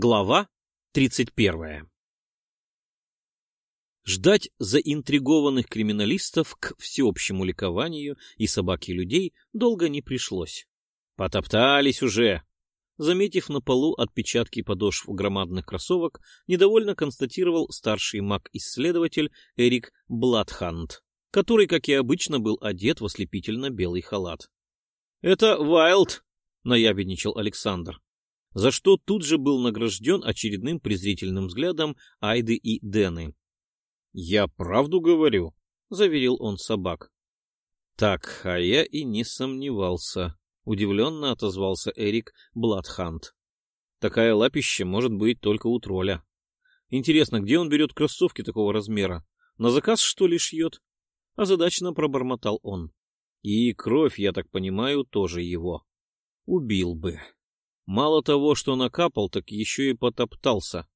Глава 31. Ждать заинтригованных криминалистов к всеобщему ликованию и собаки людей долго не пришлось. Потоптались уже. Заметив на полу отпечатки подошв громадных кроссовок, недовольно констатировал старший маг-исследователь Эрик Бладхант, который, как и обычно, был одет в ослепительно-белый халат. — Это Вайлд! — наябедничал Александр за что тут же был награжден очередным презрительным взглядом Айды и Дэны. — Я правду говорю, — заверил он собак. — Так, а я и не сомневался, — удивленно отозвался Эрик Бладхант. — Такая лапища может быть только у тролля. Интересно, где он берет кроссовки такого размера? На заказ, что ли, шьет? Озадачно пробормотал он. И кровь, я так понимаю, тоже его. Убил бы. Мало того, что накапал, так еще и потоптался.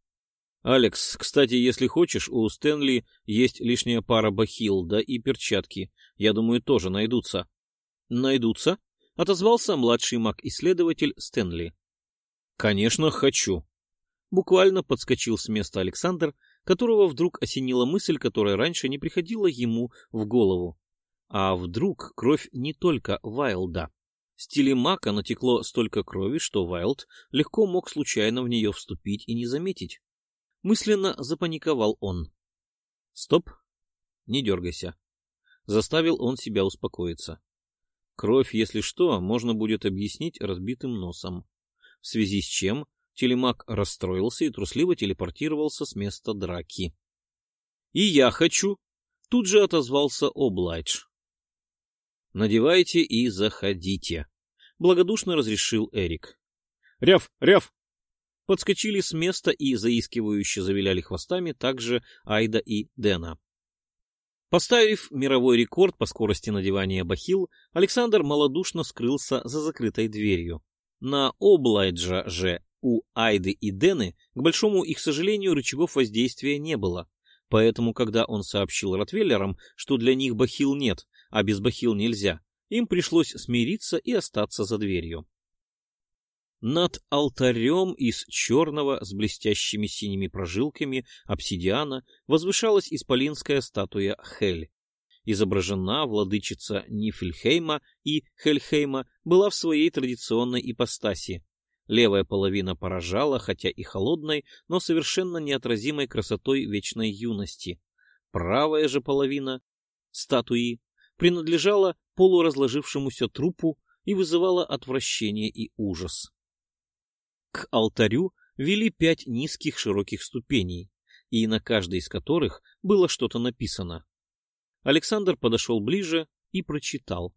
Алекс, кстати, если хочешь, у Стэнли есть лишняя пара бахил, да и перчатки. Я думаю, тоже найдутся. Найдутся? Отозвался младший маг-исследователь Стэнли. Конечно, хочу. Буквально подскочил с места Александр, которого вдруг осенила мысль, которая раньше не приходила ему в голову. А вдруг кровь не только Вайлда? С телемака натекло столько крови, что Вайлд легко мог случайно в нее вступить и не заметить. Мысленно запаниковал он. Стоп, не дергайся. Заставил он себя успокоиться. Кровь, если что, можно будет объяснить разбитым носом. В связи с чем телемак расстроился и трусливо телепортировался с места драки. — И я хочу! — тут же отозвался Облайдж. — Надевайте и заходите, благодушно разрешил Эрик. «Ряв! Ряв!» Подскочили с места и заискивающе завиляли хвостами также Айда и Дэна. Поставив мировой рекорд по скорости надевания бахил, Александр малодушно скрылся за закрытой дверью. На Облайджа же у Айды и Дэны, к большому их сожалению, рычагов воздействия не было. Поэтому, когда он сообщил Ротвеллерам, что для них бахил нет, а без бахил нельзя, им пришлось смириться и остаться за дверью. Над алтарем из черного с блестящими синими прожилками обсидиана возвышалась исполинская статуя Хель. Изображена владычица Нифельхейма и Хельхейма была в своей традиционной ипостаси. Левая половина поражала, хотя и холодной, но совершенно неотразимой красотой вечной юности. Правая же половина статуи принадлежала полуразложившемуся трупу и вызывала отвращение и ужас. К алтарю вели пять низких широких ступеней, и на каждой из которых было что-то написано. Александр подошел ближе и прочитал.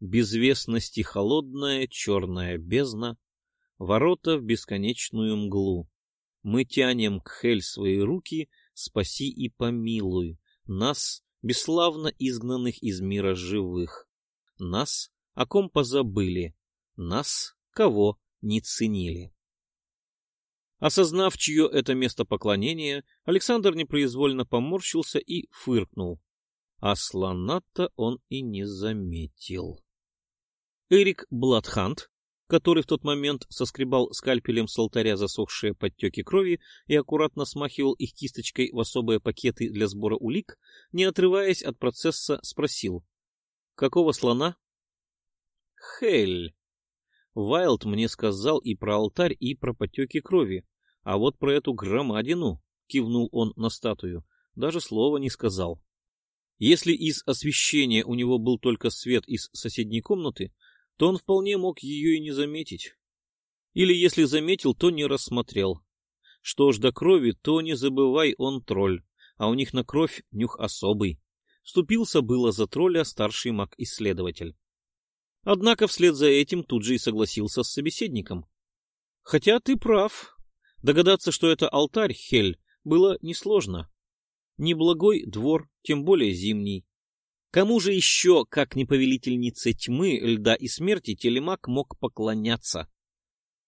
«Безвестности холодная черная бездна, ворота в бесконечную мглу. Мы тянем к Хель свои руки, спаси и помилуй нас, бесславно изгнанных из мира живых. Нас, о ком позабыли, нас, кого не ценили. Осознав, чье это место поклонения, Александр непроизвольно поморщился и фыркнул. А слона-то он и не заметил. Эрик Бладхант который в тот момент соскребал скальпелем с алтаря засохшие подтеки крови и аккуратно смахивал их кисточкой в особые пакеты для сбора улик, не отрываясь от процесса, спросил. «Какого слона?» «Хель. Вайлд мне сказал и про алтарь, и про подтеки крови. А вот про эту громадину, — кивнул он на статую, — даже слова не сказал. Если из освещения у него был только свет из соседней комнаты, то он вполне мог ее и не заметить. Или если заметил, то не рассмотрел. Что ж до крови, то не забывай, он тролль, а у них на кровь нюх особый. Вступился было за тролля старший маг-исследователь. Однако вслед за этим тут же и согласился с собеседником. Хотя ты прав. Догадаться, что это алтарь, Хель, было несложно. Неблагой двор, тем более зимний. Кому же еще, как не повелительнице тьмы, льда и смерти, телемак мог поклоняться?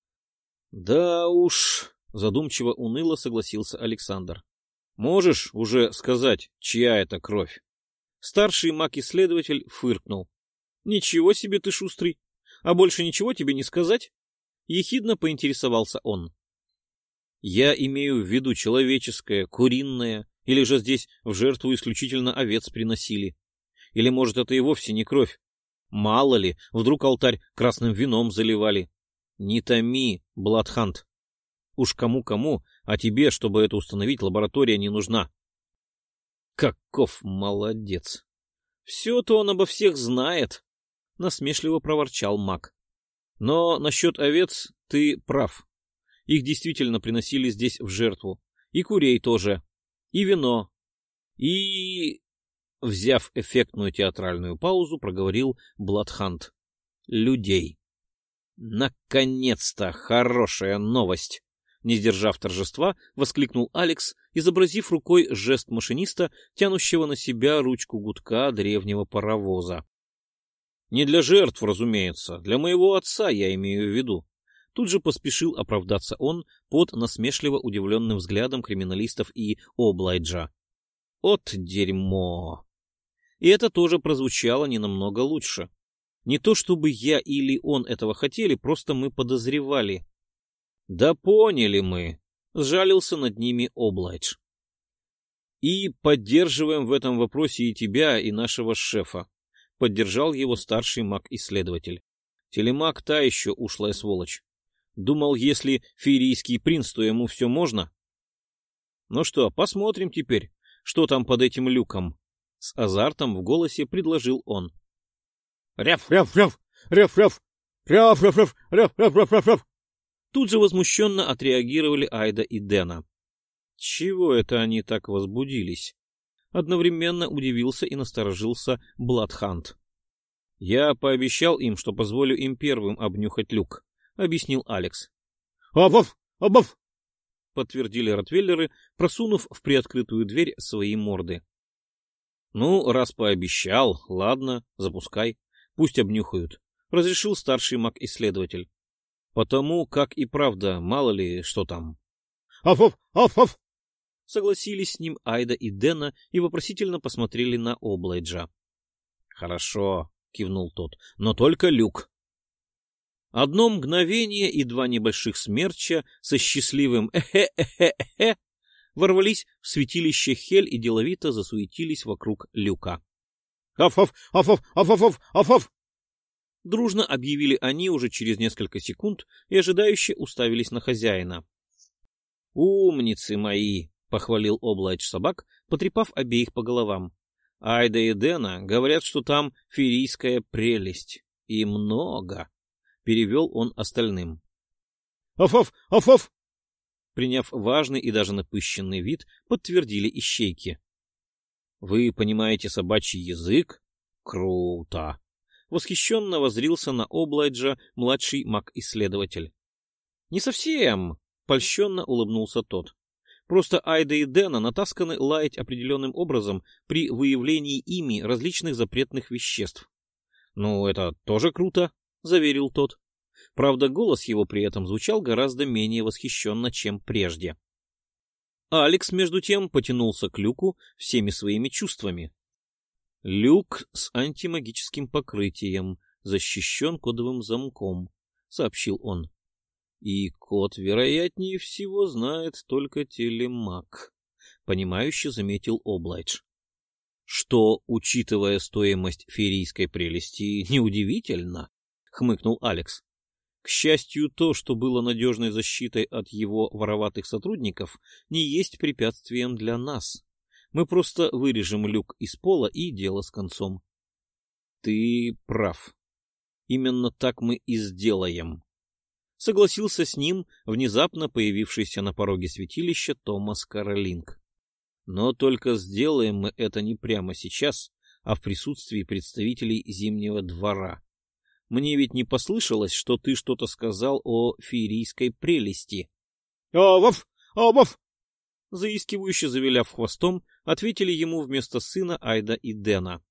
— Да уж, — задумчиво уныло согласился Александр. — Можешь уже сказать, чья это кровь? Старший маг-исследователь фыркнул. — Ничего себе ты шустрый. А больше ничего тебе не сказать? Ехидно поинтересовался он. Я имею в виду человеческое, куриное, или же здесь в жертву исключительно овец приносили. Или, может, это и вовсе не кровь. Мало ли, вдруг алтарь красным вином заливали. Не томи, Бладхант. Уж кому-кому, а тебе, чтобы это установить, лаборатория не нужна. Каков молодец! Все-то он обо всех знает, — насмешливо проворчал маг. Но насчет овец ты прав. Их действительно приносили здесь в жертву. И курей тоже. И вино. И... Взяв эффектную театральную паузу, проговорил Бладхант. Людей. Наконец-то хорошая новость! Не сдержав торжества, воскликнул Алекс, изобразив рукой жест машиниста, тянущего на себя ручку гудка древнего паровоза. Не для жертв, разумеется, для моего отца я имею в виду. Тут же поспешил оправдаться он под насмешливо удивленным взглядом криминалистов и Облайджа. От дерьмо! И это тоже прозвучало не намного лучше. Не то чтобы я или он этого хотели, просто мы подозревали. Да поняли мы, сжалился над ними Облайдж. И поддерживаем в этом вопросе и тебя, и нашего шефа. Поддержал его старший маг-исследователь. Телемаг та еще ушлая сволочь. Думал, если феерийский принц, то ему все можно? Ну что, посмотрим теперь, что там под этим люком. С азартом в голосе предложил он. «Ряв, ряв, ряв! Ряв, ряв! Ряв, ряв, ряв! Ряв, ряв, ряв, ряв, ряв!» Тут же возмущенно отреагировали Айда и Дэна. Чего это они так возбудились? Одновременно удивился и насторожился Бладхант. «Я пообещал им, что позволю им первым обнюхать люк», — объяснил Алекс. «Обов! Обов!» — подтвердили Ротвеллеры, просунув в приоткрытую дверь свои морды. Ну, раз пообещал, ладно, запускай, пусть обнюхают, разрешил старший маг-исследователь. Потому как и правда, мало ли, что там. Аф-аф! Аф-аф! Согласились с ним Айда и Дэна и вопросительно посмотрели на Облайджа. Хорошо, кивнул тот, но только люк. Одно мгновение и два небольших смерча со счастливым «эхе-эхе-эхе» ворвались в святилище Хель и деловито засуетились вокруг люка. «Аф-аф! Аф-аф! Аф-аф! Аф-аф!» Дружно объявили они уже через несколько секунд и ожидающе уставились на хозяина. «Умницы мои!» — похвалил Облайч собак, потрепав обеих по головам. «Айда и Дэна говорят, что там ферийская прелесть. И много!» — перевел он остальным. «Аф-аф! Аф-аф!» Приняв важный и даже напыщенный вид, подтвердили ищейки. «Вы понимаете собачий язык? Круто!» восхищенно возрился на Облайджа младший маг-исследователь. — Не совсем, — польщенно улыбнулся тот. Просто Айда и Дэна натасканы лаять определенным образом при выявлении ими различных запретных веществ. — Ну, это тоже круто, — заверил тот. Правда, голос его при этом звучал гораздо менее восхищенно, чем прежде. Алекс, между тем, потянулся к люку всеми своими чувствами. Люк с антимагическим покрытием защищен кодовым замком, сообщил он. И код, вероятнее всего, знает только телемаг, понимающе заметил Облайдж. Что, учитывая стоимость ферийской прелести, неудивительно, хмыкнул Алекс. К счастью, то, что было надежной защитой от его вороватых сотрудников, не есть препятствием для нас. Мы просто вырежем люк из пола и дело с концом. Ты прав. Именно так мы и сделаем. Согласился с ним внезапно появившийся на пороге святилища Томас Каролинг. Но только сделаем мы это не прямо сейчас, а в присутствии представителей Зимнего двора. Мне ведь не послышалось, что ты что-то сказал о феерийской прелести. — Овов! Овов! Заискивающе завиляв хвостом, ответили ему вместо сына Айда и Дэна.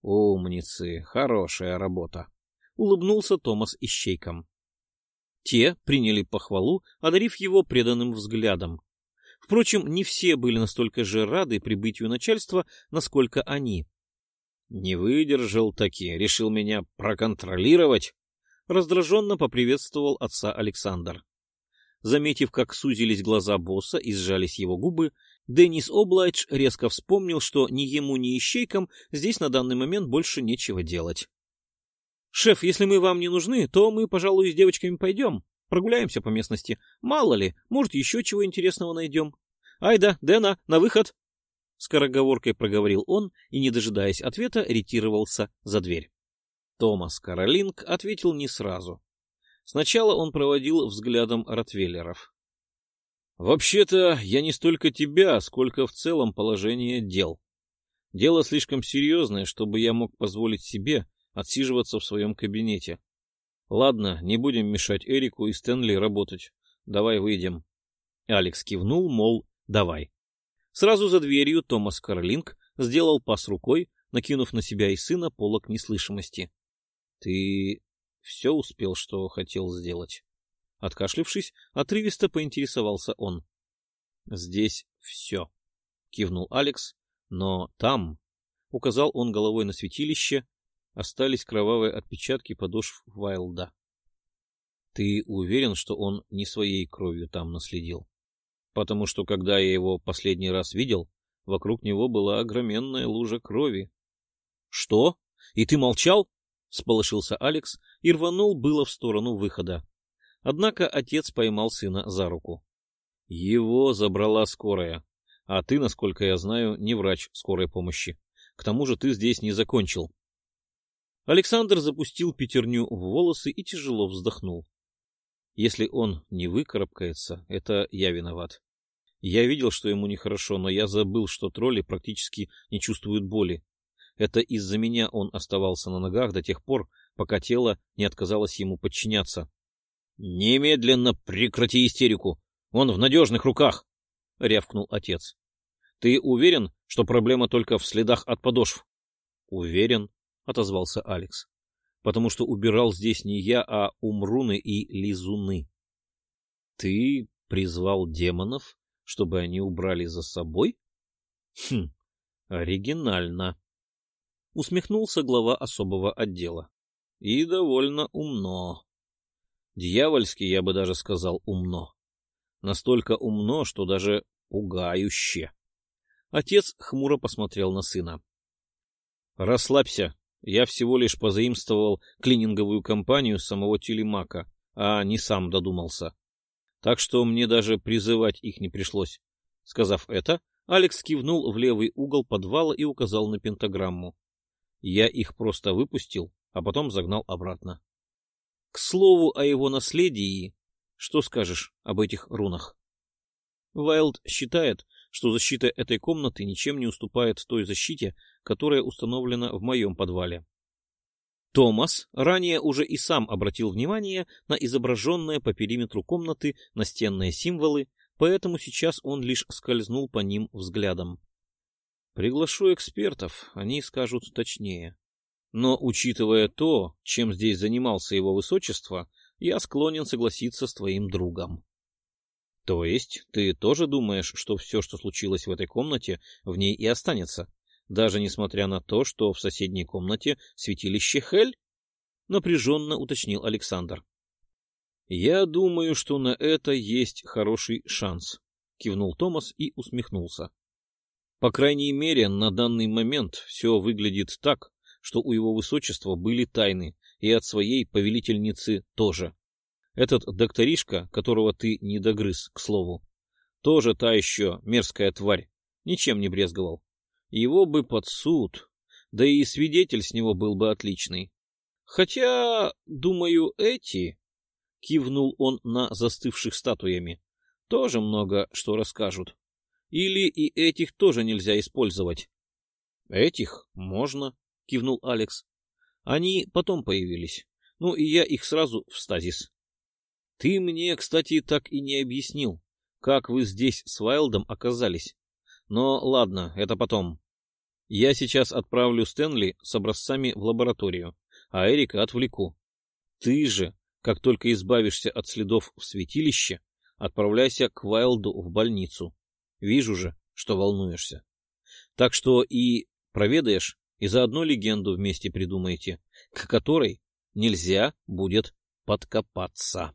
«Умницы, хорошая работа!» — улыбнулся Томас ищейкам. Те приняли похвалу, одарив его преданным взглядом. Впрочем, не все были настолько же рады прибытию начальства, насколько они. «Не выдержал таки, решил меня проконтролировать», — раздраженно поприветствовал отца Александр. Заметив, как сузились глаза босса и сжались его губы, Деннис Облайдж резко вспомнил, что ни ему, ни ищейкам здесь на данный момент больше нечего делать. «Шеф, если мы вам не нужны, то мы, пожалуй, с девочками пойдем. Прогуляемся по местности. Мало ли, может, еще чего интересного найдем. Айда, Дэна, на выход!» Скороговоркой проговорил он и, не дожидаясь ответа, ретировался за дверь. Томас Каролинг ответил не сразу. Сначала он проводил взглядом Ротвейлеров. «Вообще-то я не столько тебя, сколько в целом положение дел. Дело слишком серьезное, чтобы я мог позволить себе отсиживаться в своем кабинете. Ладно, не будем мешать Эрику и Стэнли работать. Давай выйдем». Алекс кивнул, мол, давай. Сразу за дверью Томас Карлинг сделал пас рукой, накинув на себя и сына полок неслышимости. — Ты все успел, что хотел сделать? Откашлившись, отрывисто поинтересовался он. — Здесь все, — кивнул Алекс, — но там, — указал он головой на святилище, — остались кровавые отпечатки подошв Вайлда. — Ты уверен, что он не своей кровью там наследил? Потому что когда я его последний раз видел, вокруг него была огроменная лужа крови. — Что? И ты молчал? — сполошился Алекс и рванул было в сторону выхода. Однако отец поймал сына за руку. — Его забрала скорая, а ты, насколько я знаю, не врач скорой помощи. К тому же ты здесь не закончил. Александр запустил пятерню в волосы и тяжело вздохнул. Если он не выкарабкается, это я виноват. Я видел, что ему нехорошо, но я забыл, что тролли практически не чувствуют боли. Это из-за меня он оставался на ногах до тех пор, пока тело не отказалось ему подчиняться. — Немедленно прекрати истерику! Он в надежных руках! — рявкнул отец. — Ты уверен, что проблема только в следах от подошв? — Уверен, — отозвался Алекс потому что убирал здесь не я, а умруны и лизуны. Ты призвал демонов, чтобы они убрали за собой? Хм, оригинально. Усмехнулся глава особого отдела. И довольно умно. Дьявольски, я бы даже сказал, умно. Настолько умно, что даже пугающе. Отец хмуро посмотрел на сына. — Расслабься, я всего лишь позаимствовал клининговую компанию самого Телемака, а не сам додумался. Так что мне даже призывать их не пришлось. Сказав это, Алекс кивнул в левый угол подвала и указал на пентаграмму. Я их просто выпустил, а потом загнал обратно. К слову о его наследии, что скажешь об этих рунах? Вайлд считает, что защита этой комнаты ничем не уступает той защите, которая установлена в моем подвале. Томас ранее уже и сам обратил внимание на изображенные по периметру комнаты настенные символы, поэтому сейчас он лишь скользнул по ним взглядом. Приглашу экспертов, они скажут точнее. Но, учитывая то, чем здесь занимался его высочество, я склонен согласиться с твоим другом. То есть ты тоже думаешь, что все, что случилось в этой комнате, в ней и останется, даже несмотря на то, что в соседней комнате святилище Хель? Напряженно уточнил Александр. Я думаю, что на это есть хороший шанс, кивнул Томас и усмехнулся. По крайней мере, на данный момент все выглядит так, что у его высочества были тайны, и от своей повелительницы тоже. Этот докторишка, которого ты не догрыз, к слову, тоже та еще мерзкая тварь, ничем не брезговал. Его бы под суд, да и свидетель с него был бы отличный. Хотя, думаю, эти, — кивнул он на застывших статуями, — тоже много что расскажут. Или и этих тоже нельзя использовать. — Этих можно, — кивнул Алекс. Они потом появились. Ну и я их сразу в стазис. Ты мне, кстати, так и не объяснил, как вы здесь с Вайлдом оказались. Но ладно, это потом. Я сейчас отправлю Стэнли с образцами в лабораторию, а Эрика отвлеку. Ты же, как только избавишься от следов в святилище, отправляйся к Вайлду в больницу. Вижу же, что волнуешься. Так что и проведаешь, и заодно легенду вместе придумаете, к которой нельзя будет подкопаться.